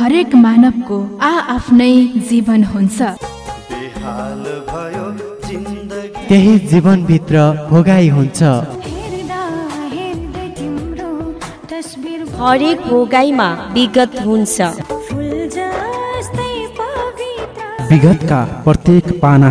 ہرک منو کو آفن جیوائی ہر ایکت پنا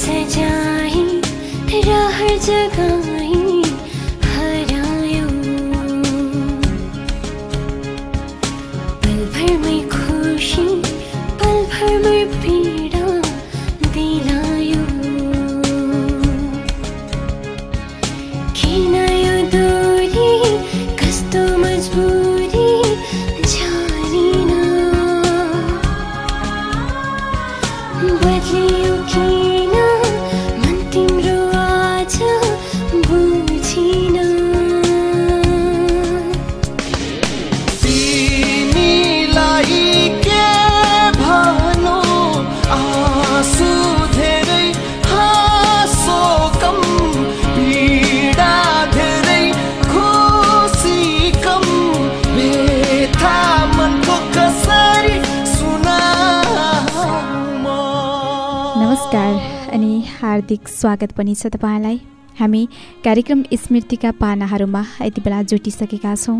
سجائی راہ جگائی میں پیڑا دلایا کھینا دوری کس مجبوری جانی بدلیوں کی ہتنی ہمنا یہاں جوٹی سکتا چو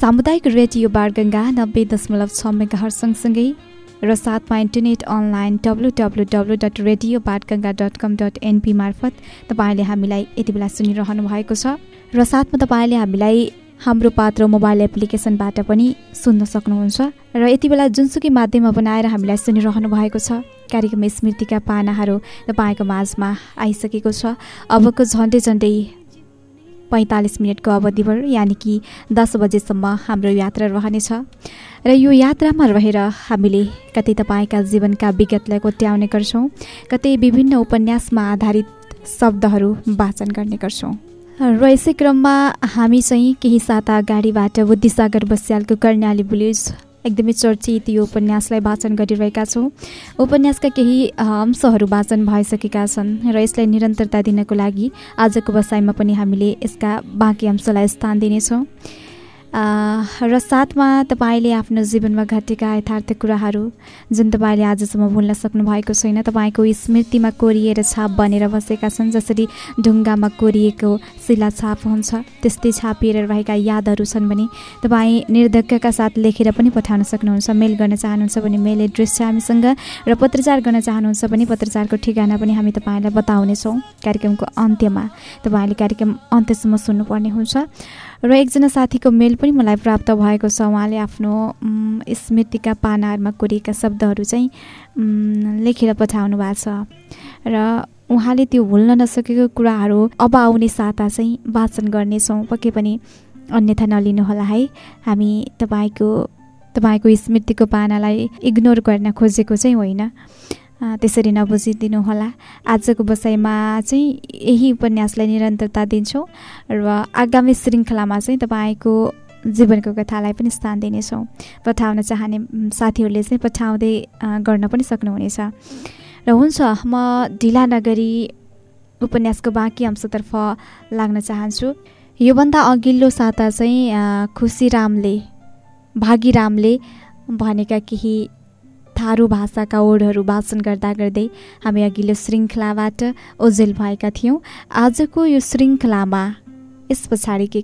سمد ریڈیو بار گنگا نبے دشمل چھ مر سکے ر سات میں internet online W W W dot radio بار گنگا ڈٹ کم ڈٹ ایم پی مارفت تمہیں ہمارے سنی رہنگ میں تاجر ہمارا پات موبائل ایپلکیشن بٹ سکن ریتی جنس مدم اپنا ہمیں سنی رہنگ اسمرتی کا پنا تج میں آئی سکے اب کو جنڈے جھنڈے پینتالیس منٹ کا اودیب یعنی کہ دس بجے سما رہنے رو یاترا میں رہے ہم جیون کا بگت کو کوتیاؤنے کرچ کتنی اس میں آدارت شبدہ واچن کرنے ر اسی قرم میں ہمیں چی ساتہ گاڑی بٹ بدیساگر بسال کے کرنالی بل ایک دم چرچی یہ اسل گریوں کاشن بھائی سکتا ر اسی نرترتا دن کا لگی آج کو بسائ میں اس کا باقی اشاعت اس راتھ میں تم نے آپ جیون میں گٹک یار کار جن تجسم بھولنا سکن سائیں کو اسمتی میں کوری اور چھاپ بنے بس گا جسری ڈوںگا میں کوری کے سیلا چھاپ ہوتی چھاپیے رہا یادرس بھی تب ندک کا ساتھ لکھے پٹان سکن مل کر چاہوں مل ایڈریس ہم رتار کرنا چاہوں پتار کو ٹھیکانا بھی ہم نے چھوٹ کو اتنا میں تباہ اتم سننے پڑنے ہو ر ایک جنای کو مل بھی مل پراپت وہاں اسمتی کا پنانا میں کوئی شبد لکھے پٹاس رو نسکر اب آؤنے ساتہ واچن کرنے پکی الیولہ تب کو اسمتی کو پنا ایگنور کرنا کھجے ہو نبھی دن آج کو بسائی میں یہسرتا دگامی شلا کو جیونی کتاب دوں پٹن چاہنے ساتھی پٹاؤ کر سکن سیریس کو باقی اشترف لگ چاہیے یہ بندہ اگلو سات چاہیں خوشی رم لاگیم کا کہ کاڑن کردے اگلے شرخلا بٹ اجل بھائی آج کو یہ شرخلا میں اس پچاڑ کے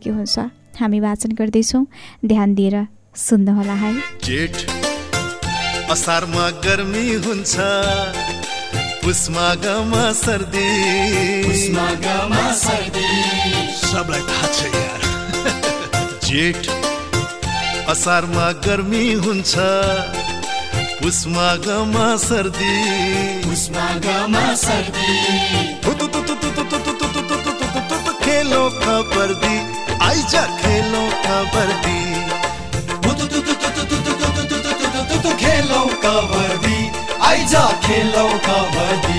پسما گما سردی پسما گما سردی کھیلو خبر دی آئی جا کھیلو خبر دی کھیلو خبر دی آئی جا کھیلو خبر دی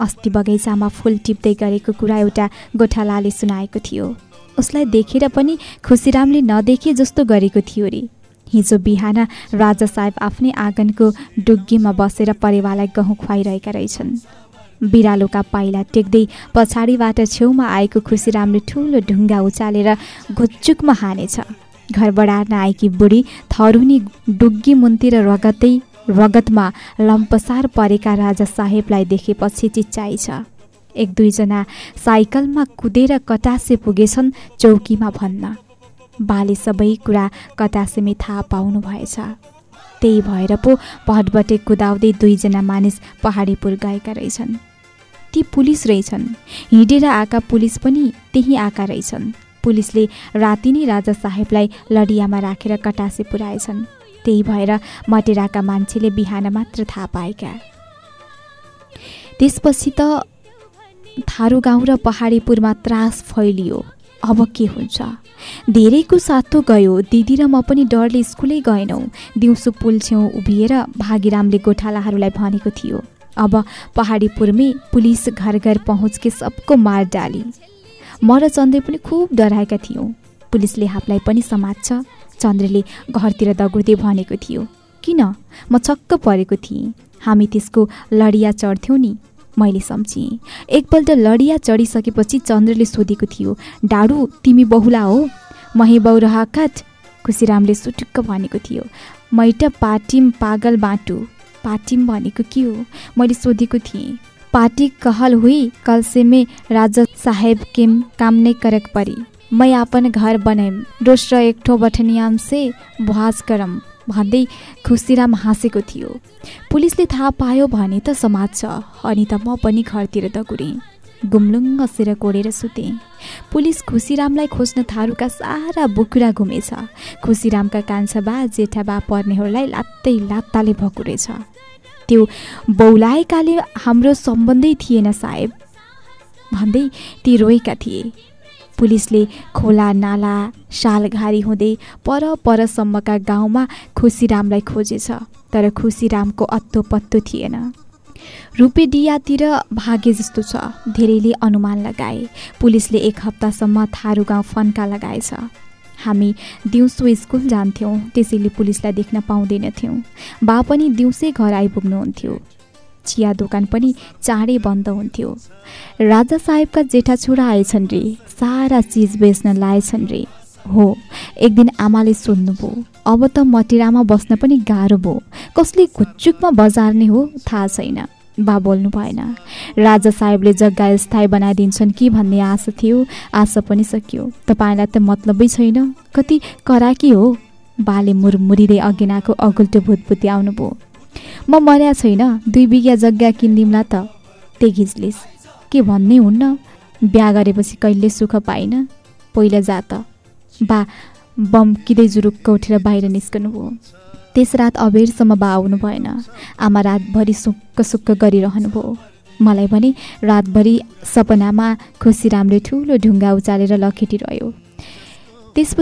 اتنی بغچہ میں فل ٹھیک گوٹا سنا اس دیکھ رہی خوشی رم نے ندیک جس ہان راجا ساحب آپ آگن کو ڈوگی میں بس پریوار گہ خی رہے رہے بو کا پائل ٹیک پچاڑی چوؤ میں آک خوشی رم نے ٹو ڈھنگا اچھا گانے گھر بڑا آئے بوڑی تھرونی ڈگی منتی رگتیں رگ میں لمپسار پڑے راجا صاحب دیکھے پچاجنا سائکل میں کدھر کٹاسے گے چوکی میں بن بالی سبکہ کٹاسے میں پاس تیار پو پہ کداؤد دئی جناس پہاڑی پر گا رہے تی پلس رہے ہلس بھی آ رہے پلیس نے رات نیجا صاحب لائیا میں رکھے کٹاسے پہاس تی بٹرا کا مجھے بہان مہ پچھارو گاؤں ر پہاڑی پوراس فیلو اب کی ہورے کو ساتھ گو دیدی مرل اسکولیں گئے دلچے ابھی باغی رم نے گوٹا بنے کو اب پہاڑی پورے پولیس گھر گھر پہنچ کے سب کو مر ڈال مرچند خوب ڈرا تھوں پلس نے سمجھ چندر گھرتی دگی کو چک پڑے گا اس کو لڑیا چڑھ مچ ایک پلٹ لڑیا چڑی سکے چندر نے سودے تھے ڈاڑو تم بہلا ہو مہی بہرہ کاٹ خوشی رم لک پانے کے مئیٹ پارٹیم پاگل بٹو پارٹیم کو کیا مجھے سودے تھے پارٹی کہل ہوئی کلسے میج صاحب کےم کام نئی قرق پری میں اپن گھر بنا روس ایکٹھو بٹنیم سی بہس کرم بند خوشی رم ہاسکلس نے تھا پایا تو ستھ اینت منیتی گمل سیر کوڑے سوتے پلس خوشی رملہ کھوجنے تھارو کا سارا بکرا گھومے خوشی رم کا کا جیٹا با پڑنے لتا بہلا سمندی تھے نا سب بند تی روک تھے پلیسل کے کھولا نا شالگاری ہود پہ پہ گشی رملہ کجر خوشی رم کو اتو پتو تھی نا روپی ڈی بھاگے جیسے درے لیگائے ایک ہفتہ سم تھو گاؤں فنک لگائے ہم دیکھنا پاؤن باپن دوںسے گھر آئی پوگن ہو چیا دکان چاڑی بند ہوا ساحب کا جیٹا چورا آئے ری سارا چیز بیچنا لائے ری ہو ایک دن آم اب تٹرا میں بس گاڑ کس لی کچھ بزارنے ہوا چاہ بول راجا ساحب نے جگہ اسی بنا دے آسا آسا سکیو تتلبی کڑا کی ہو بے مورمری اگنا کو اگلٹو بوتبوت آؤن مریاں دیہ جگہ کھیچلیس کہ بہ گرے پہ کئی سکھ پائن پہ جا تو بم کئی جھٹر باہر نس تبیرسم بونے بھائی آم رات بری سک سوک کرنی رات بری سپنا میں خوشی رامی ٹولہ ڈھنگا اچالے لکھیٹ رہی تو اس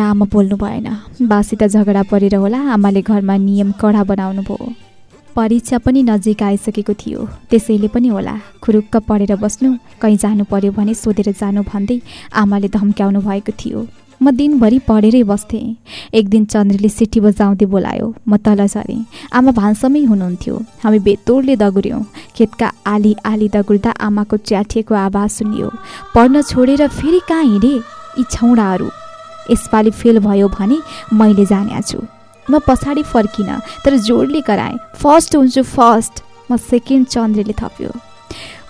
آم بولنے بھائی بسا پڑے ہو گھر میں نمک کڑا بنا پریچا بھی نزک آئی سکے تھے اسی لیے ہوا کڑے بس جان پہ سودے جان بند آم دمکن م دن بھری پڑھیں بس ایک دن چندری سیٹ بجاؤ بولا مل جر آمانسام ہوتور دگڑ کیت کا آلی آلی دگڑا آم کو چیاٹ آواز سنیو پڑھنا چھوڑے فری کہاں ہوں یہ چوڑا اس پالی فیل بھائی مچھل م پچاڑی فرکن تر جور فسٹ ہوسٹ م سیکر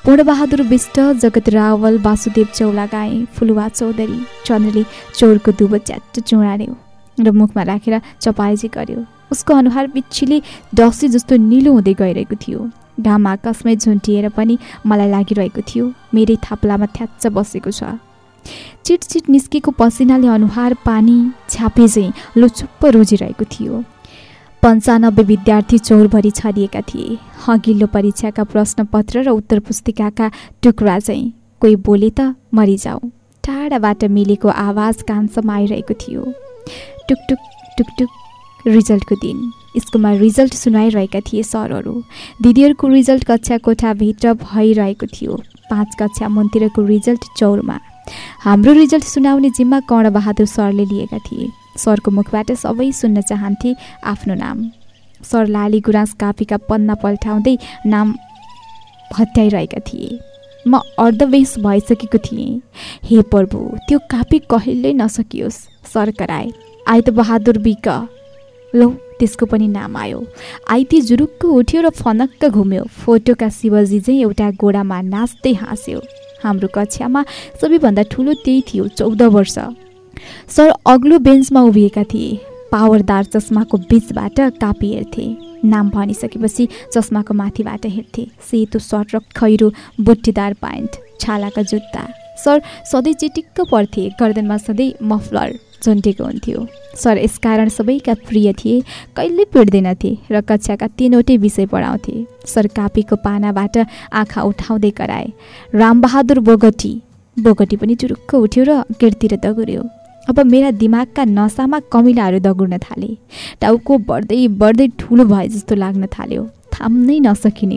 تھوڑ بہادر بسٹ جگت راول واسد چولا گائے فلو چودری چندری چور کو دب چو چڑانے روکھ میں رکھے چپچی گرو اس کو انہار پچھلے دس جس نیلو ہوتے گئی گام آکسمیں جی ملاقہ تھوڑی میرے تھاپلا میں تھسے چیٹ چیٹ نسکی پسینار پانی چھاپے لوچوپ روزی پنچانبے چور بھری چریک تھے اگلو پریشا کا پرشن پتر اتر پا کا ٹکڑا چاہیں کوئی بولی ت مری جاؤں ٹاڑا بٹ میل آواز کانس میں آئی کوٹکٹ ریجلٹ کو دن اسکول میں ریزلٹ سنا رہے سر دیدی کو ریزلٹ کچا کوٹا بھی بھائی تھوڑی پانچ کچھ مندر کو ریزلٹ چور میں ریز سناؤنے جڑ بہادر سر لے سر کو مکھ بٹ سب سننا چاہن تھے آپ نام سر للی گز کاپی کا پنا پلٹ نام ہتیائی تھے مرد ویس بائیسک پرسکیوس سر کرے آئی تہادر بک لو تو اس کو نام آئی تی اٹھو ر فنک گھمو فوٹو کا شیوزی ایٹا گوڑا میں ناچتے ہاسو ہمارا کچھ میں سبھی ٹولہ تیوہ چودہ وش سر اگلو بینچ میں اب پاوردار چشمہ کو بچ بٹ کاپی ہوں نام بنی سکے چشمہ متیب ہیتو سرٹ رکھو بوٹے دار پینٹ چھا کا جا سد چیٹک پڑھے گردن میں سدھ مفلر چونٹے ہوتی ہے سر اسب کا پرچا کا تینوٹ بھی پڑھتے سر کاپی کو پنا آٹھ کرے رم بہادر بوگٹ بوگٹ بھی چورک اٹھو ر کیڑتی دگوی اب میرا دم کا نشا میں کملا دگڑن تھا کو بڑے بڑھتے ٹھوڑ بھائی جس لگا نسکنے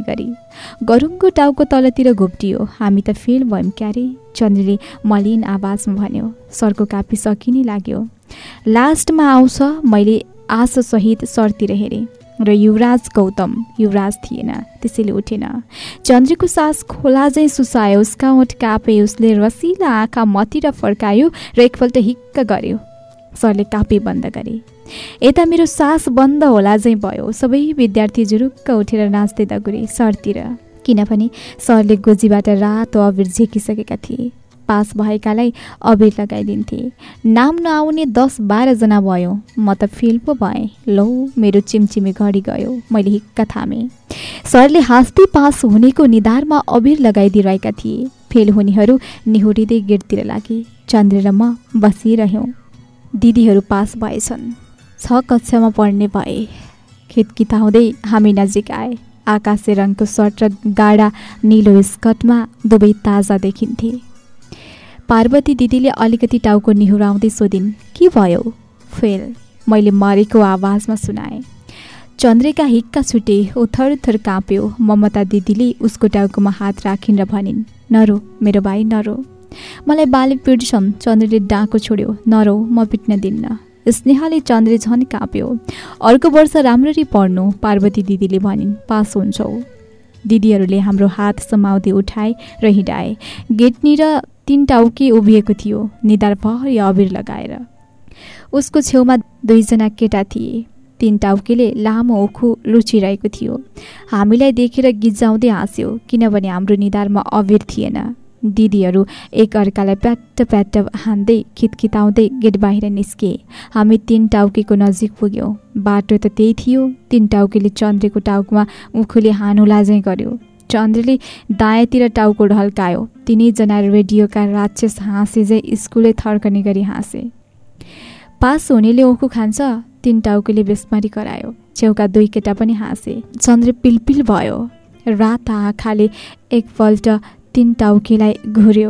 گرو کو ٹو کو تلتی گھوپیے ہمیں تو فل بھم کے چندری ملین آواز میں بنو سر کو کاپی سکنے لگی لسٹ میں آؤس مسا سہت سرتی ہر رو گوتم یوراج تھے اٹھے چندری کو سس خولا سوسا اس کا اوٹ کاپے اس لیے رسل آنکھا متیر فرکا ر ایک پٹ ہک گرو سر کاپی بند کرے یہ میرا سس بند ہو جائیں بھو سبھی جرک اٹھے ناچ دے سرتیر کنفک سر گوجی ب رات ابیر جیکی سکے تھے پس بھیک ابیر لگای نام نس بارہ جنا بھائی مل پہ بھئیں لو میرے چیمچیم گڑی گیے میری ہمے سر ہاستے پس ہونے کو ندار میں ابیر لگا تھے فل ہونے نہوری گیڑتی چندر مسی رہیوں دیدی پس بھائی چھا میں پڑنے بھائی کت کیتا ہوں نزک آئے آکشے رنگ کو سٹ ر گاڑا نیلو اسکٹ میں دبئی تازہ دیکھن تھے پاروتی دیدی الی کتنی ٹاؤ کو نہراؤد سودی کی بو فیل مجھے مرک آواز میں سنا چندری ہٹے ا تھر تھر کاپی ممتا دیدی اس کو ٹاؤک میں ہاتھ رکھن نرو میرے بھائی نرو میرا بالکل چندری ڈا کو چھوڑیو نرو من اس نےہلی چندری جن کاپی ارک را پڑن پاروتی دیدی پس ہودی ہاتھ سہدی اٹھا ہائے گیٹنی تین ٹکی ابھی تھوڑی ندار بھری ابیر لگا اس دئی جناٹا تین ٹکیل کے لمحے اخو لو حام دیکھے گی جاؤں ہاسو کنونے ہمار میں ابیر تھے دیدی ایک ارک پیاٹ ہاند کتابیں گیٹ باہر نسکے ہمکی کو نزک پوگ بات تو تین ٹوکیل کے چندری کو ٹوک میں اخولی ہانولہ گیو چندری دایاں ٹوکر ڈلکاؤ تین جنا ریڈیو کا رکشس ہاسے اسکولیں تھرکنے ہاسے پاس ہونے کھاچ تین ٹوکیل نے بسمری کرای چوکا دئی کےٹا بھی ہاسے چندری پلپل بھیا رات آخا نے ایک پہ تین ٹاؤک گھوری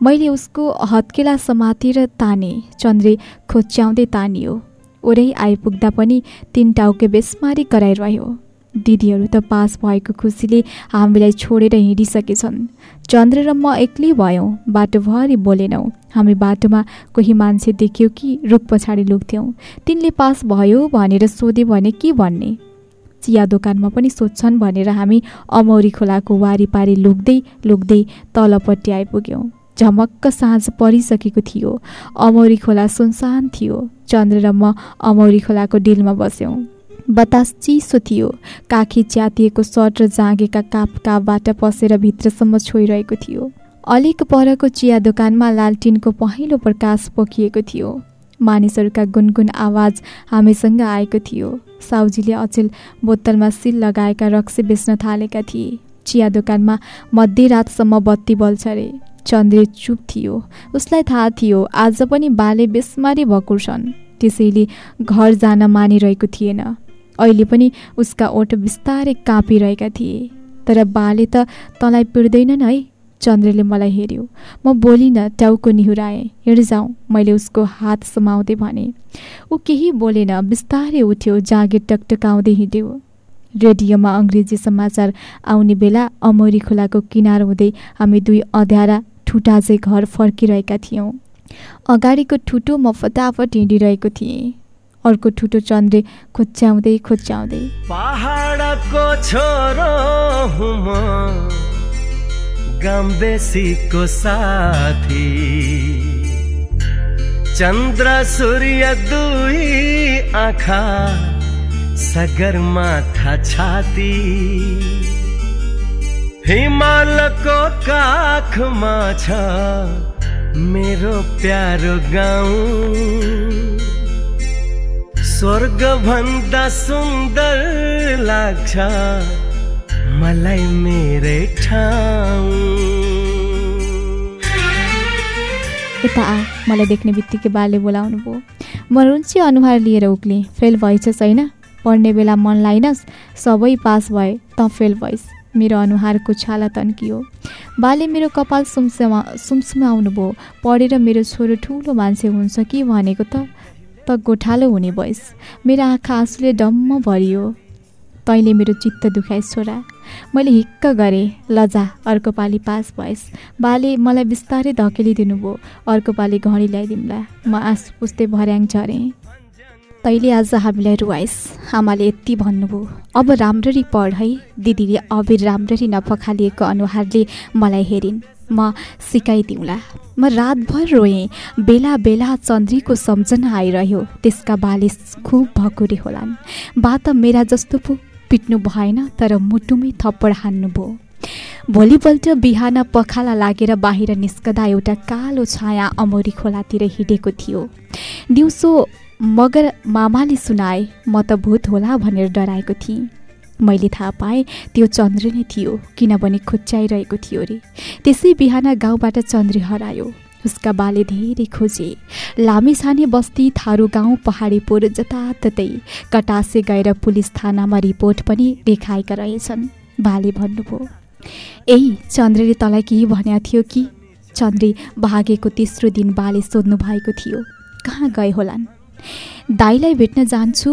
مس کو ہتکلا سمتر تانے چندری کچیاؤ تیو آئی پہ تین ٹاؤکے بسمرے کرا رہی ہودی تو پس بھائی خوشیل چوڑے ہکے چندر رلی بھئیں بٹو بولی نام بٹو میں کوئی مجھے دیکھیے کہ روخ پچاڑی لوگ تین لیس بھونے سودے کی بنے چیا دکان بھی سونے ہمیں اموری کھولا کو واری پاری لوگ لوگ تل پٹ آئی پمک ساج پری سکی اموری کھولا سنسان تھوڑی چندر موری خولا کو ڈیل میں بس بتاس چیسو کاکی چیاتی سٹر جاگا کاپ کاپے بھی چیا دکان میں لالٹین کو پہنچو پرکش پکی مانیس کا گنگن آواز ہمیس آؤزی اچل بوتل میں سیل لگا رقص بیچنا تھا چیا دکان میں مدرات بتی بلچر چندری چوپ تھے اس لائک تھا آج بھی بال بیسمرے بکرسن اسی لیے گھر جانا منی اہل پہ اس کا اوٹ بستارے کاپی رہے تر بال تیٹ نئی چندری مل ہوں مولی ن ٹاؤ کو نیور آئے ہاؤں مس کو ہاتھ سوتے بولی نستارے اٹھ جاگے ٹکٹکاؤں ہوں ریڈیو میں اگریزی ساچار آؤنے بلا اموری خولا کو کنار ہوئے ہمیں دئی ادارا ٹھٹاجیں گھر فرق اگاڑی کو ٹھوٹو م فٹافٹ ہوں ارک ٹھوٹو چندری کھچیاؤ کھچیاؤ ساتھی چندر سوریا دوا سگر ما تھااتی ہمال کو کاکھ مچا میرے پیارو گاؤں سوگ بندہ سندر لگ یہ مل دیکھنے بتے بال بولاؤں مچی اوہار لے رہی فیل بھائی سہنا پڑنے بلا من لائنس سب پس بھل بھئی میرے انوار کو چالہ تنقی بال میرا کپالس پڑے گر چور ٹھو مجھے ہونے کو توٹالو ہونے بس میرا آنکھا آنسولی ڈم بری تہ میرے چیت دکھای چورا میل ہک کریں لذا پالی پاس بھس بال مل بستارے دکیلی دن بھو ارکڑی لیا دوں مس پوست بیاں جریں تعلیم آج ہم روئس آمتی بنو اب راری پڑھائی دیدی ابھی رامری نپالی کے مل ہائی دوں مت بھر روئے بہلا بہلا چندری کو سمجھنا آئی رہی ہوس کا بال خوب بکوری ہو بات میرا جس پو پٹھن تر مٹم تھپڑ ہانو بولی پلٹ بہان پخا لگے باہر نسا ایوٹا کاموری کھولا ہوں گے دگر معملی مت ہوئی پائے چندری نہیں کنونی کھوچیائی تھیں ارے اسی بہان گاؤں چندری ہرا اس کا بال دے کچے لمے سانے بستی تھارو گاؤں پہاڑی پور جتا کٹاسے گا پولیس تھا نا ریپوٹ دیکھا رہے بال بنو ای چندری تعلق چندری بھاگے تیسروں دن بال سو کہاں گئے ہو دائی لو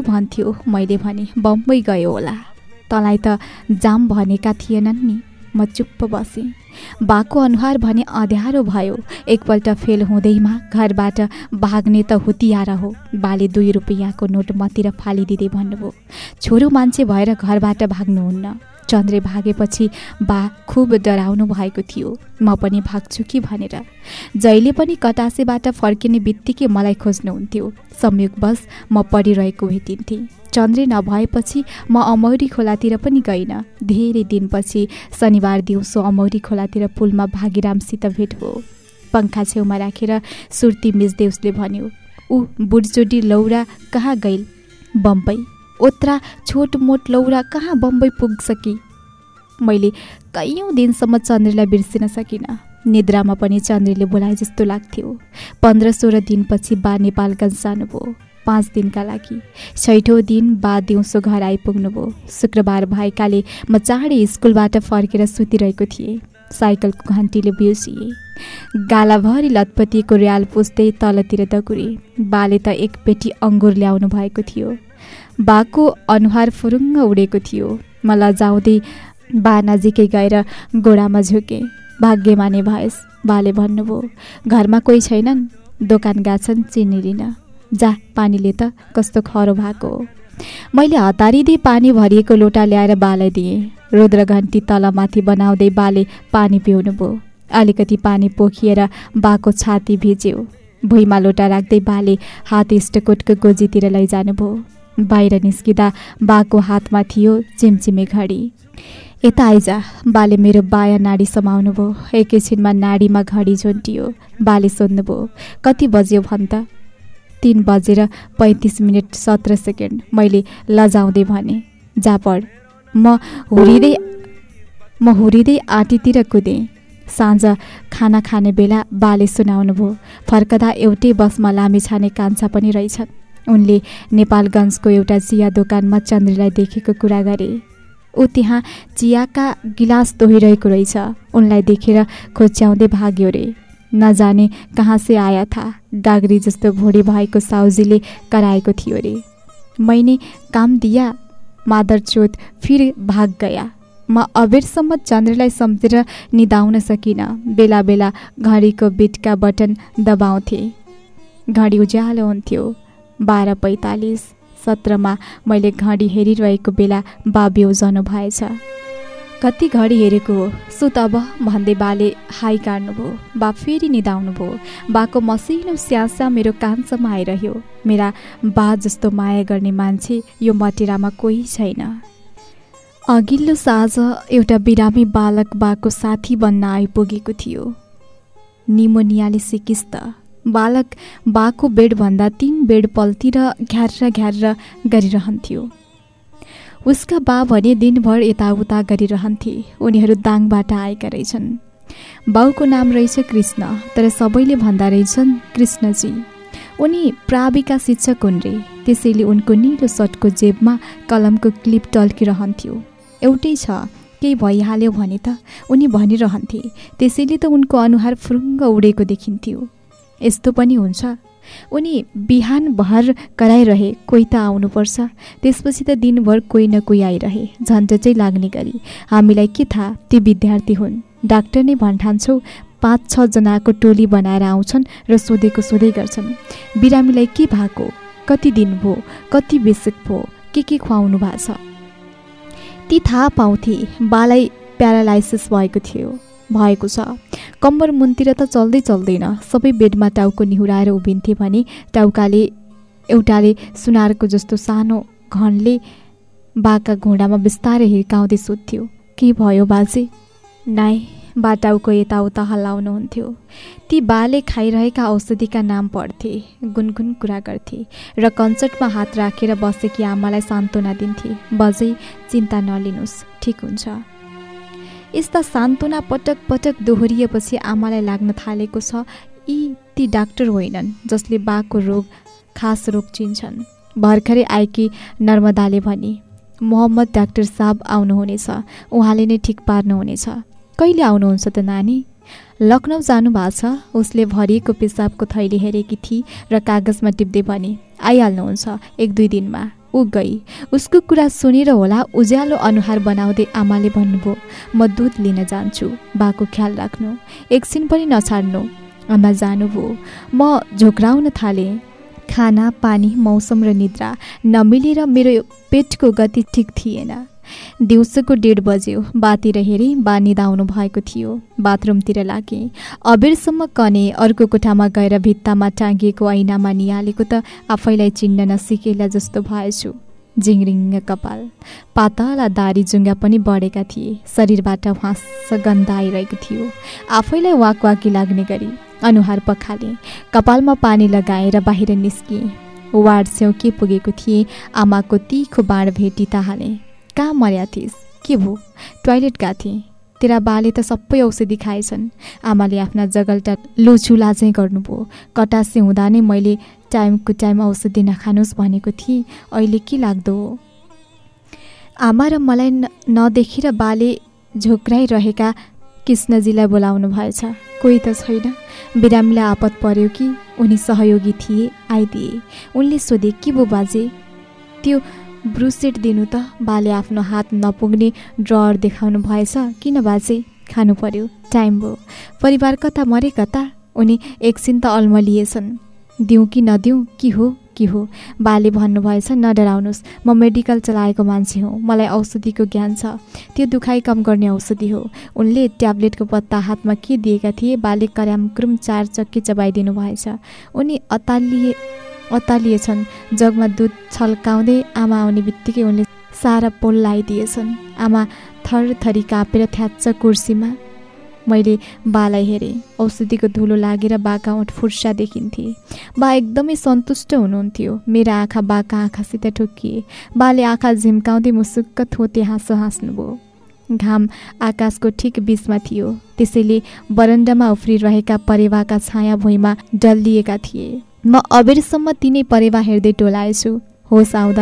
بو من بمبئی گئے ہوئی تام بنے کا ن چپ بسیں ادھاروں ایک پلٹ فیل ہوئی میں گھر بٹ بھاگنے تو ہوتی آ رہا ہو بھائی روپیہ کو نوٹ متر فالی دنو چورے بھر گھر باگن ہو چندری ب خوب ڈراؤن تھے میری بھاگ چیز جہل کتاسے فرکن بتکے مل کمک بس مڑک بھٹ چندر نئے پچھ م اموری کھولا گئی نا دے دن پچھلے شنیوار دوںسو اموری کھولا پول میں باغیرام ستھ بھی پنکھا چوؤں میں رکھے سرتی میس دس نے بنو بڑی لوڑا کہاں گئی بمبئی اترا چھوٹ موٹ لوڑا کہاں بمبئی پوگس کی مجھے کئیوں دن سم چندری برسن سکیندری بولا جیسے لگ پندرہ سولہ دن پچھلے بالگ جانب پانچ دن کا لگی چھٹوں دن بوسو گھر آئی پگ شرار بھائی میکل فرکے ستی رہے تھے سائکل کو گنٹیل بس گا لتپی کو ریال پوچھتے تلتی دگڑے بے تو ایک پیٹی اگور لیا بنہار فرنگ اڑی مل جاؤ با نزی گاڑیا گوڑا میں جاگیہمنی بس بنو گھر میں کوئی چن دکان گا پانی لوگ خر مجھے ہتاری پانی بری لوٹا لیا بال دیں رودر گنتی تل مت بناؤ بال پانی پیونے بھی آلکتی پانی پوکھا باتی بھیجیے بھوئی میں لوٹا رکھتے بال ہاتھ کوٹ کو گوجی لو باہر نسک ہاتھ میں تھوڑی چیمچیمڑی یہ میرے بایا ناڑی سونے بھی ایکڑی میں گڑی جل سوند کتنی بجے بنتا تین بجے پینتیس منٹ سترہ سیکنڈ مجھے لذاؤں دیں جاپڑ م ہوئی آٹوتیدے سنا کھانے بلا بال سو فرق بس میں لمے چانے کانچا بھی رہے انگنج کو چیا دکان میں چندری دیکھ کے کورا کرے او تہاں چیا کا گیلاس دہائی رہے انہیں دیکھ رہاؤں بھاگی ری نجانے کہاں سے آیا تھا ڈاگر جس بوڑی بھائی سعودی کرایے ارے می نے کام دیا معدر چوت پھر بھاگ گیا مبیرسم چندری سمجھے نداؤن سکین بہلا بلا گڑی کو بٹ کا بٹن دباؤ گڑی اجیانا ہوت بارہ پالیس سترہ مجھے گڑی ہری با بیو جانوائے کتنی گڑی ہر کوبند بائی کا ب فری ندو بسینو سیا سیا میرے کانس میں آئیو میرا با جس میاں مجھے یہ مٹیرا میں کوئی چھ اگل ساز ایٹا برامی بالک ساتی بن آئی پی نمونی سکیست بالک بےڈ بندہ تین بےڈ پلتی گارا گار گری اس کا با بھی دن بھر یہ تھے اناٹ آئن باؤ کو نام رہے کبھی بند رہے کن پرا بھی کا شکل ان کو نیلو شٹ کو جیب میں کلم کو کلپ ٹرکی رہیٹ چی بھائی تو ان بنی رہے تو ان کو اُنہار فرگ اڑکی دیکھن تھو یہ بہان بار کرے کوئی تو آؤن پڑھ پچھا دن بھر کوئی نہ کوئی آئی رہے جنڈ چاہیے لگنے کیدارتھین ڈاکٹر نے بنٹاچ پانچ چھ جنا کو ٹولی بنا کر آؤں ر سودے سودہ برامی کے کتنی دن بھو کتنی بےسک بو کی خوب تی پاؤں بالا پیراس بھائی کمبر منتی تو چلتے چلے سبھی بےڈ میں ٹاؤک نہرا ابھی تھے ٹاؤک جس سانو گن لوڈا میں بستارے ہوں سو بھائی بازی نا باؤک یہ ہلاؤنٹ تی با لی کا نام پڑھے گنگن کورا کرتے ر کنچ میں ہاتھ رکھے بس آم سونا دجی چنتا نل ٹھیک ہو استا سونا پٹک پٹک دہری آم تھا ڈاکٹر ہوسل بک روگ خاص روگ چیلن برخرے آئے نرمدا نے محمد ڈاکٹر صاحب آؤن نے نہیں ٹھیک پارنچ کلے آؤن ہو نانی لکھنؤ جان بھا سب کو تھولی ہرکی تھی راگز میں ٹھپ آئی حال ہو ایک دِ دن میں ا گئی اس کو سنر ہوا اجالو انوار بنا بھو م دودھ لین جاچ خیال رکھوں ایک سنگری نچاڑوں آم جانو مال کھانا پانی موسم را نملے میرے پیٹ کو گتی ٹھیک تھے دوںس کو ڈڑھ بجے بات ہوں باندھی باترومتی ابیرسم کنے ارکا میں گر بتانے کے اناک تو آئی چی نسکیلا جس بھائے جنگ کپال پتلا داری جنگا پھر بڑھیا تھے شریر بٹ ہاس گئی وا کی لگنے گی انہار پکھالیں کپال پانی لگا باہر نس و سوکی پوگ آم کو تیخو باڑ بھٹی تے مریا تھیس کی بو ٹوائلٹ گا تھے تیرا بالت سب اوشی کھائے آم جگلٹ لوچولا چاہیں گے کٹاسے ہوئی ٹائم کو ٹائم اوشی نکھانس بنے کے لگ آ مل ندیک بال جا رہے کشنجی بولاؤں کوئی تو برامی آپت پڑے کہ ان سہوی تھے آئی دیکھ بازے برسےٹ دال ہاتھ نپوگنے ڈر دیکھنے بھائی کن باتیں کھانا پی ٹائم ہو پریوار کتا مرے کتا ان ایک الم لیک ندیوں کی ہو بال نڈروناس میڈکل چلا کے مجھے ہو میرا اوشی کو جان سو دہم کرنے اوشدی ہو ان کے ٹیکلٹ کو پتہ ہاتھ میں کی دیکھے بال کرم کم چار چکی چبی دن بھائی انتلے اتالیے جگ میں دودھ چلکے آم آؤنے بتارا پول لگائی آم تھر تھری کاپیر تھی کسی میں مجھے بائک ہر اشدی کو دھو لگے بٹفرسا دیکھن تھے ب ایک دم سنت ہوا آخا بھا سک ٹوکیے ب آکا جاؤں مسک تھوتی ہاسو ہاسو گام آکش ٹھیک بچ میں تھوڑی برنڈا میں افریقہ پریوا کا چھایا بھوئی میں ڈلک تھے م ابیرسم تین پڑے ہلا چھوش آؤں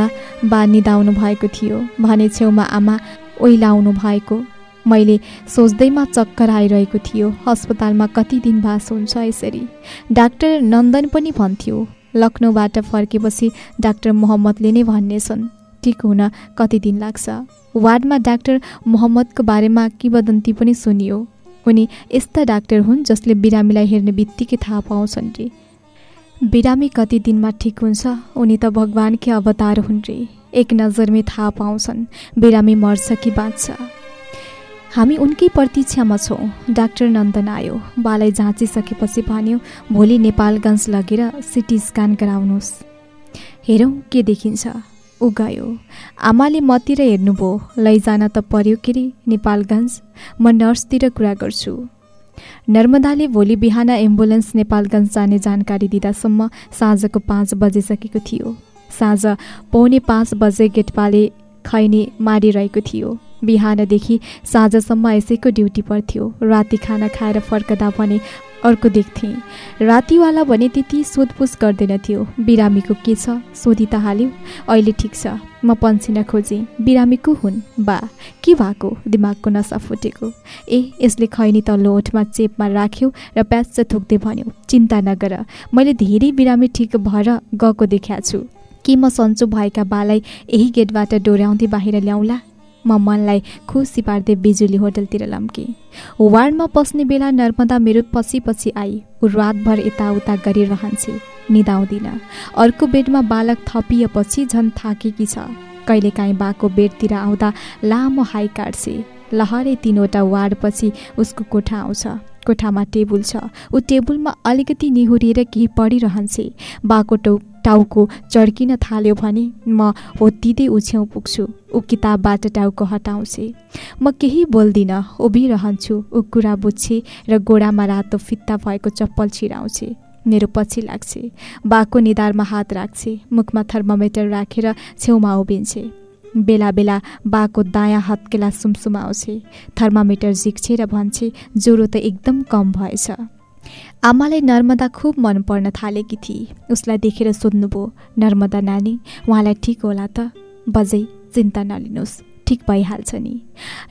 بنی تھوڑی چملاؤن موچ میں چکر آئیے اوپتال کتی دن بس ہوا نندن بنتھی لکھنؤ فرقی ڈاکٹر محمد نے نہیں بھنے ٹھیک ہونا کتی دن لگتا وارڈ میں ڈاکٹر محمد کو بارے میں کیدنتی سنی ہونی اسٹر ہون جس نے برمی ہتھا پاؤں ری برمی کتنی دن میں ٹھیک ہونی تو بگوانکے اوتار ہونر ایک نظر میں تھا پاؤں برامی مرچ کی بانچ ہمتی میں چو ڈاکٹر نندن آؤ بال جاچی سکے پانوں بھولی گز لگے سیٹی اسکین کراؤنس ہیرو کہ دیکھا آمتی ہر بھو لانا تو پڑھ کے گنج م نستی نرمدا نے ایمبلینس نالگ جانے جانکاری داسم سجی سکے تھے سونے پانچ بجے گیٹ پالی کئینے مری بھائی سم کو ڈیوٹی پڑھیں راتا پانی ارے دیکھتے راتوالا بھی سود پوچھ کر برمی کو کیا چوی تال اہل ٹھیک ہے منسین کھوجیں برامی کو ہون با کہ دم کو نشا فٹے کو ا اس لیے کئیٹ میں چیپ میں رکھیو ریاست تھوک چنتا نگر مجھے دھیرے برامی ٹھیک بھر گا دیکھا چائے با یہ گیٹ بات ڈوریاؤدی باہر لیاؤں م من خوش سی پاردی بجولی ہوٹل لمکے وارڈ میں پسنے بلا نرمدا میرے پچی پچی آئی رات بھر یہدین ارک بےڈ میں بالکل جن تھا کئی بک بےڈتی آؤں لمبا ہائی کاٹس لہارے تینوٹا وارڈ پچی اس کو کوٹا آؤں کوٹا میں ٹھل چیبل میں اکتی نہوری کہ ٹو کو چڑک مدد اچھا ا کتاب بٹ کو ہٹاؤس میری بولدین ابھی رہا بوچھے روڑا میں رات فی چپل چھیراؤں میرے پچی لگے بدار میں ہاتھ رکھسے مکھ میں تھرمٹر رکھے چبنچ بلا بلا دایاں ہتکلا سمسم آؤس تھرمٹر جور تو ایک دم کم بھارت آم نرمدا خوب من پڑھنا تھا اس لکھے سو نرمدا نانی وہاں ٹھیک ہوا تجھے چنتا نلنس ٹھیک بائی حال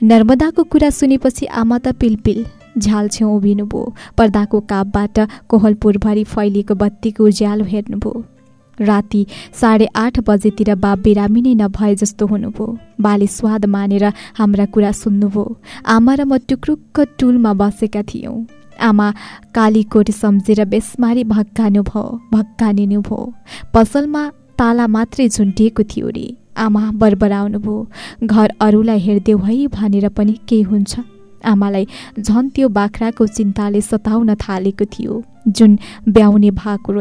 نرمدا کو کور سنے آم تیل پل جال چون اب پڑا کو کاپٹ کوہلپوری فیلک بتى کو جلال ہر رات ساڑھے آٹھ بجے باب برامی نی نئے جب ہود مان ہمارا کور سو آم ٹکروک ٹور میں بس گیئیں آم کالی کوٹ سمجھے بسماری بکانو بکانی پسل میں تال مت جیو ری آم بربر آؤں گھر اردا ہوں کہ آمتو بخرا کو چنتا نے ستاؤ جن بیاؤنے بھاگ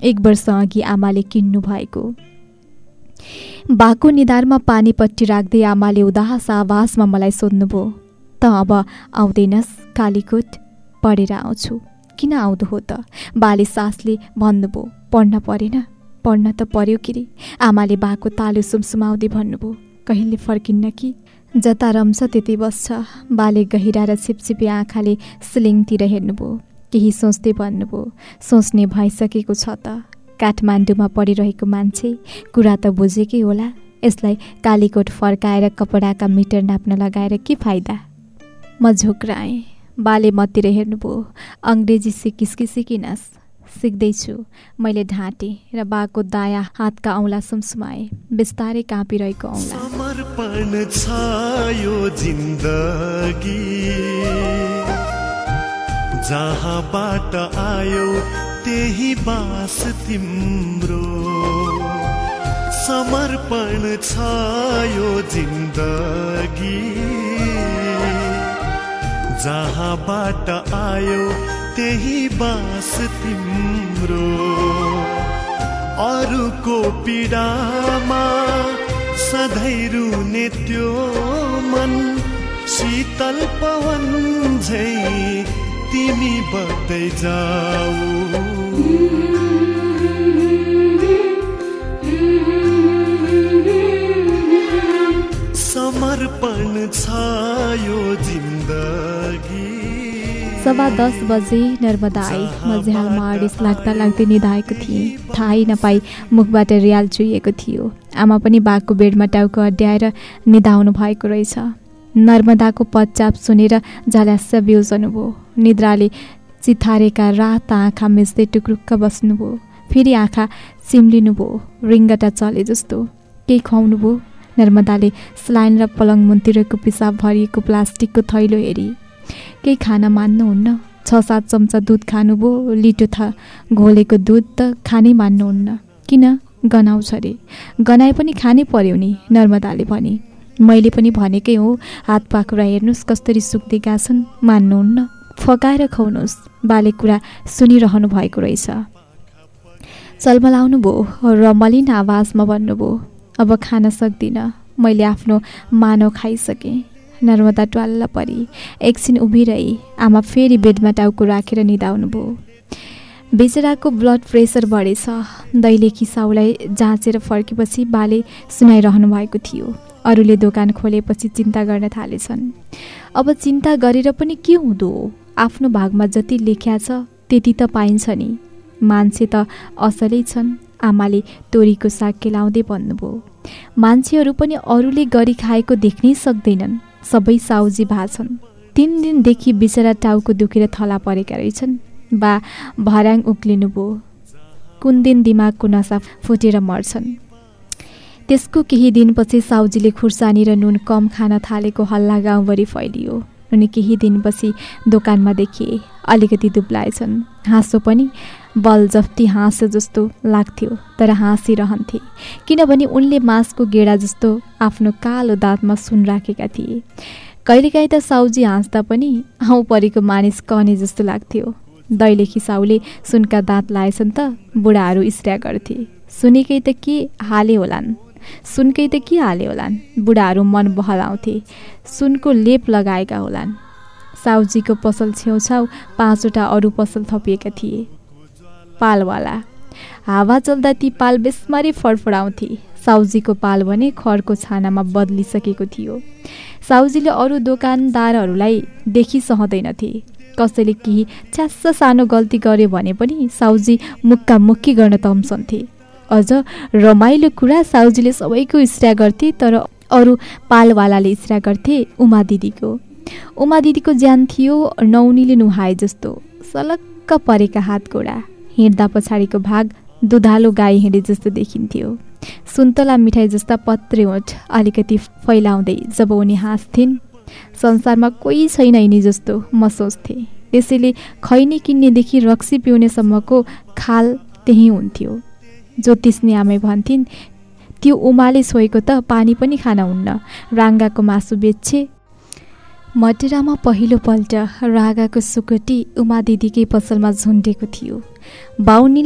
ایک وش اگی آم نے کھانا بکو ندار میں پانی پٹری رکھتے آمدآوس میں مجھے سو تب آؤنس کالی کوٹ پڑھے آؤشو کن آؤں ہو بال ساس لو پڑھنا پڑے نا پڑھنا تو پڑی آم کو تالوسمسم کہلے فرکن کتا رمش تی بس بال گہرا ریپچپی آنکھا لی سوچتے بھنو سوچنے بائیسکٹم پڑی رہا تو بوجھے ہوئے کالی کوٹ فرکائے کپڑا کا میٹر ناپنا لگا رہی فائدہ مے بے میرے ہن اگریزی سیکیس کس سیکنس سیکھتے چیل ڈاٹے با کو دایا ہاتھ کا اولا سمسمارے کاپی رہے گا جہاں آئی بس تم ار کو پیڑا مدھی رو نت من۔ شیتل پون تم با سب دس بجے نرمدا آئی مزہ لگتا نئی مکھ بال چوئی آم کو بےڈ میں ٹوک اڈیا نداؤن رہے نرمدا کو پتچاپ سر جس بےزن بھو ندرا چیتارے کا رات آخا میچ بس فری آخا سیم رینگٹا چلے جی خوب نرمدا نے سلائن ر پلنگ میرے کو پیسابری پلاسٹک کو تھلو ہری کہ چت چمچا دودھ کھانا لٹو تھا گولی کو دودھ تو کئی مان کنؤ ارے گنا کئی پری نرمدا نے میری ہو ہاتھ پاکر ہر کسری سکس مان پائے خوانس بالکر سنی رہنک چل ملو ر ملین آواز میں بنو اب کان سک مائ سکے نرمدا ٹال پری ایک سن ابھی رہے آم فری بےڈ میں ٹاؤ کو رکھے نداؤن بھو بچارا کو بلڈ پرسر بڑھے دہلی کی سولہ جاچر فرقی بالے سنا رہن ارو دن کھو پچتا کرے اب چنتا کر آپ میں جتی لکھا تو پائیچ نہیں مجھے تو اصلیں آم نے توری کو سگ کے لوگ مچھری ارولی دیکھنے سکتے سب سعجی بھا سن تین دن دیکھی بچارا ٹاؤ کو دکھے تھلا پڑے گا رہلو کون دن دم کو نسا فٹیر مرچنس کوئی دن پچھلے سعودی خورسانی نونی کم کھانا تھا فیلو انہیں دن پچیس دکان میں دیکھے الی دن ہاسو پہ بل جفتی ہاس جہ ہاس کن انس کو گیڑا جس آپ کا دات میں سن رکھا تھے کئی تو سعودی ہاستا پہ آؤں پری مانیس کنے جس لگ دہلی کس نے سن کا دات لایسن تو بوڑھا اشریا گر سی کی ہال ہوئی تو کی ہال ہو بوڑھا من بہلو سن کو لےپ لگا ہو سعجی کو پسل چا ار پسل تھپ پالولا ہاوا چلتا تی پال بےسمر فڑفڑ سعجی کو پال بنے کڑک چھانا میں بدل سکے تھے سعودی ارو دار دیکھی سہد کس چا سانو گلتی گیے سعودی مکام مکی کرنا تمسن تھے اج رمل کو سعجی نے سب کو اشرہ کرتے تر ارو پالوال اس دیدی کو امدی کو جان تھی نونیل نوہی جس سلک پڑے گا ہاتھ گوڑا ہچا کے باغ دودھالو گائے ہڑے جس دیکھیں سنتلا مٹائی جس کا پتری ہوٹ اکتی فیل جب ان ہنسار میں کوئی چھن جس مسئلے کئی کھی رس پیونے سم کو کال تھی ہو جائے بند امکان کھانا ہواگا کو مسو بیچ مٹرا میں پہلے پلٹ رگا کو سکٹ امدیکی پسل میں جڈی بہن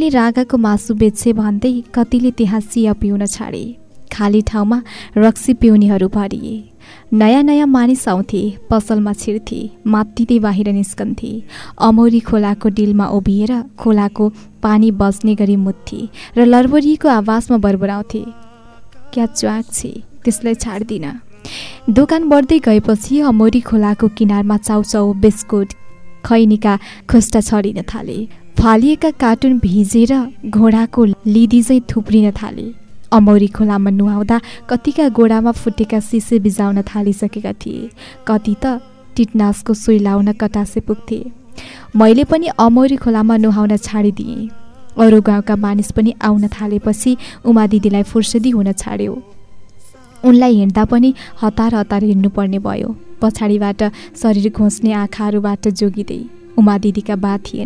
کو مسو بیچے بند کتی چیا پیون چاڑے خالی ٹھن میں رس پیونے بری نیا نیا مانیس آؤں پسل میں چی ماہر نس اموری کھولا کو ڈیل میں ابھی کھولا کو پانی بچنے گی مربری کو آواز میں بربرؤں تھے کیا چوک سے چاڑدین دکان بڑے گئے پچھ اموری کھولا کے کنار میں چاؤ چاؤ بٹ کئی کسٹا چڑھنے فال کارٹون بھیجے گھوڑا کو لدی تھوپرین اموری کھولا میں نہاؤں کتنا گوڑا میں فٹک سیسے بھجواؤں سکے کتی تو کیٹناس کو سوئی لوگ کٹاسے گئی اموری کھولا میں نوہاؤن چاڑی دیں ارو گاؤں کا مانیس بھی آؤن تھام دیدی فرصدی ہونا چاڑی انل ہتار ہتار ہوں پڑھنے پچاڑی شریر گوسنے آخا جوگی امدی کا با تھے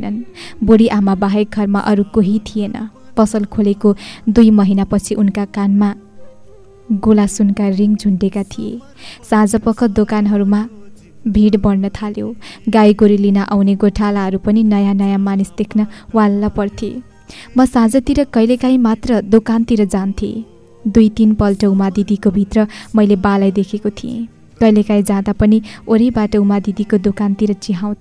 بڑھی آمکر میں ارو کوئی تھے پسل کھولی دن مہینہ پچھا کان میں گولاسن کا ریگ جنگ کرے ساج پک دکان بھیڑ بڑھے گا گوری لین آؤنے گوٹا نیا نیا منیس دیکھنا وال پڑھے م سل دیر جان دن تین پلٹ امدی کو بھی مجھے با دیکھے تھے کئی جا وی بات امدی کو دکانتی چیہؤں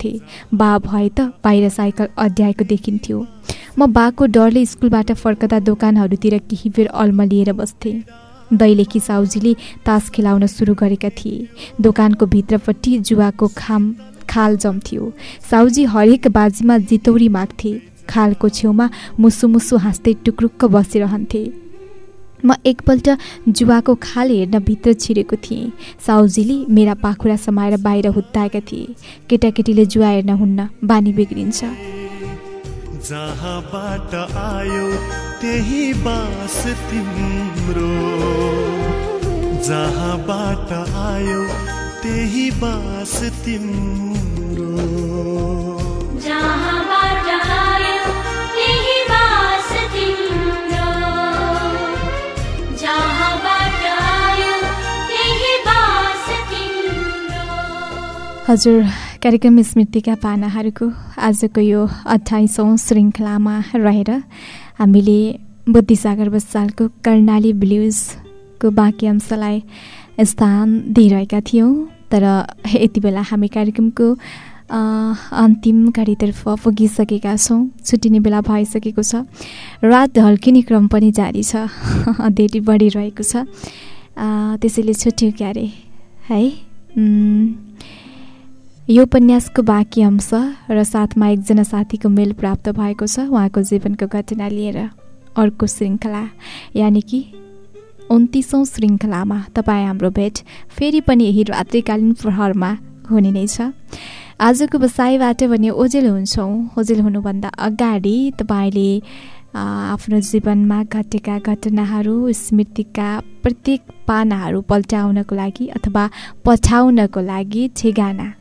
با بھائی تہر سائیکل اڈیا دیکھن تھو کو ڈر لکول فرقہ دکان کئی بل لے بس دہلی سعودی تاش کھلاؤن سرو کرال جمع سعجی ہر ایک بازی میں جتوڑی معت خال کو چوؤ میں مسو مسو ہاستے ٹکروک بس رہتے م ایک پٹ جن بھی چھیک سعجیلی میرا پخرا سما باہر ہوتا ہن بانی بہت ہز اسمتنا کو آج کو یہ اٹھائیس شہر ہم بدھ ساگر بسال کو بلوز کو باقی اسلام ہمارے اتنیماریترف پوگ سکا سو چھٹی بائیس راتنے کرم بھی جاری بڑھ رہی تصے لیے چھٹیوں کی یہس کو باقی اش رات میں ایک جنا ساتھی کو مل پراپت ہو جیب کا گٹنا لے رہا ارک شلا یعنی کہ انتیسوں شرخلا میں تب ہمارا بھیٹ فری رات کا ہر میں ہونے سے آج کے بسائی بھی اجول ہوجیل ہوا اگاڑی تم نے آپ جیون میں گٹکنا اسمتھ کا پرتک پنا پلٹن کو پچاؤ کو لگ ٹھگانا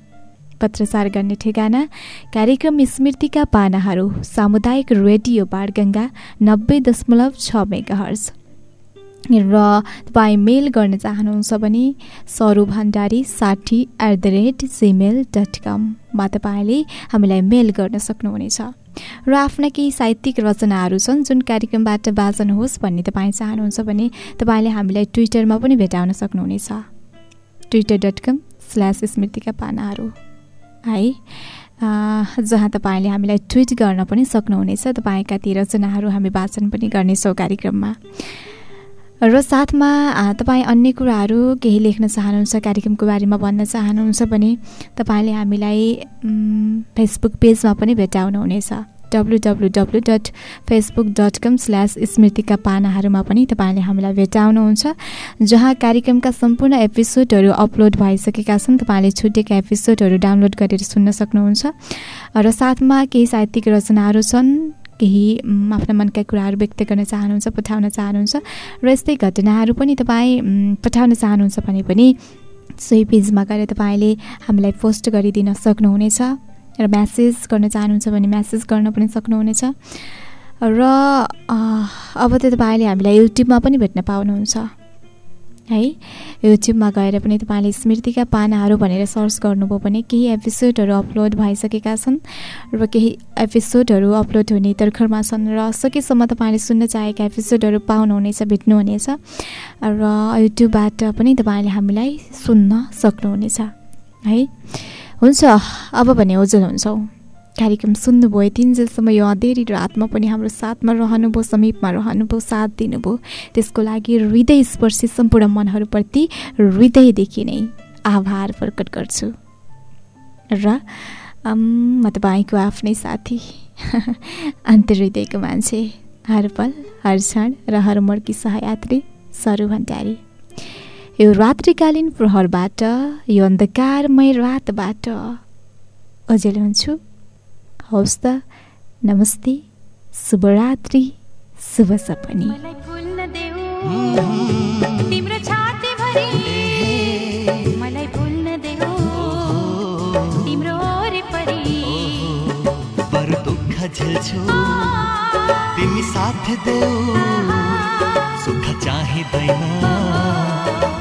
پتچار کرنے ٹھیک اسمرتی کا پنا سمک ریڈیو بار گنگا نبے دشمل چھ میگا ہرس ر تم میل کرنا چاہوں Bhandari ساٹھی at the rate G مل ڈٹ کم میں تعلیم نے ہم کرنا سکنچ ر آپ کاک رچنا چنٹ بچن ہوسانی تم چاہوں نے ہمیں ٹویٹر میں بھٹا سکوں ٹویٹر ڈٹ کم سلس اسمتی کا پہنا جہاں تمیٹ کرنا سکوں تی رچنا واچن کرنے میں رات میں تم انہوں کہا میں بننا چاہوں نے ہم نے W W W dot Facebook dot com سلس اسمتی کا پنا تمہیں بھی جہاں کا سمپرن ایپیسوڈ اپڈ بائی سکن تھی چھٹی ایپیسوڈر ڈاؤن لڈ کر سن سکتا ر ساتھ میں کہیں سہت رچنا چیف من کا کورت کرنا چاہوں پٹا چاہوں ریٹنا تم پٹا چاہوں سوئی پیج میں گھر تیل پوسٹ کردین سکوں میسج کرنا چاہوں میسج کرنا سکنچ ر اب تو تیل یو ٹوب میں پاؤنس ہوں یوٹوب میں گھر بھی تمہیں اسمرتی کا پنا سرچ کرنے کےپیسوڈ اپڈ بائی سکن ری ایپسوڈ اپڈ ہونے ترخر میں سکے سمجھ میں تمہیں سننا چاہے ایپیسوڈ پاؤنڈ بھی روٹوٹھ سکوں ہو جب اجھم سنوین جس سے مدھیری رات میں ساتھ میں رہن بھو سمیپ میں رہن بھو ساتھ دن بھوس کو ہدی سپرشی سمپور منہ پرتی ہوں آبار پرکٹ کرچ ر تاکہ آپ ساتھی اتھے کے مجھے ہر پل ہر کھڑ ر ہر مرکی سہیات نے سروڈاری یہ رات کالین پرہر یہ ادکارم رات بٹ اجلو ہو نمستے شب رات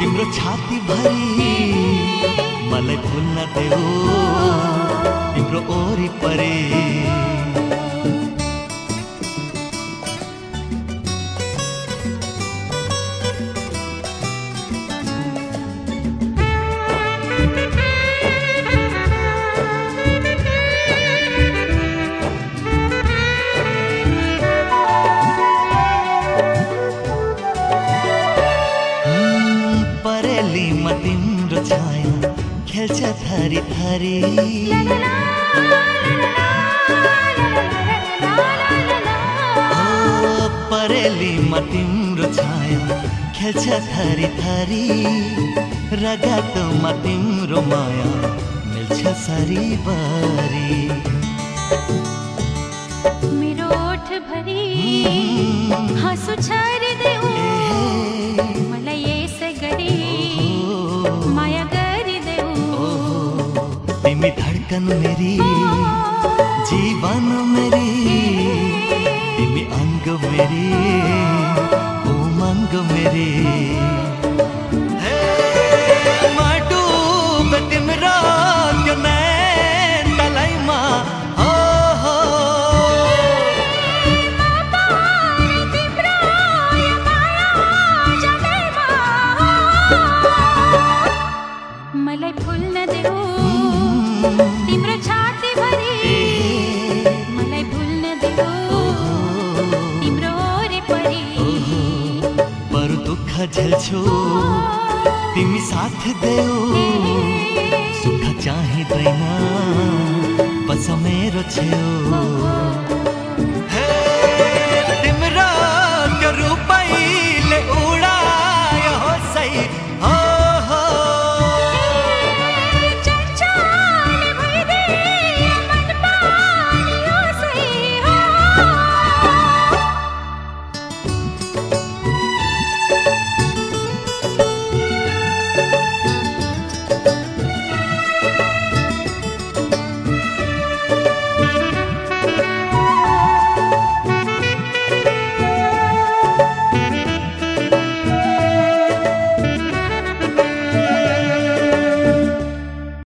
دیمرواتی بری من بھون دیو تمہر وری پڑے مل گری میں دھڑکن میری جی بری انگ مری میرے تمی ساتھ دی میرے چیو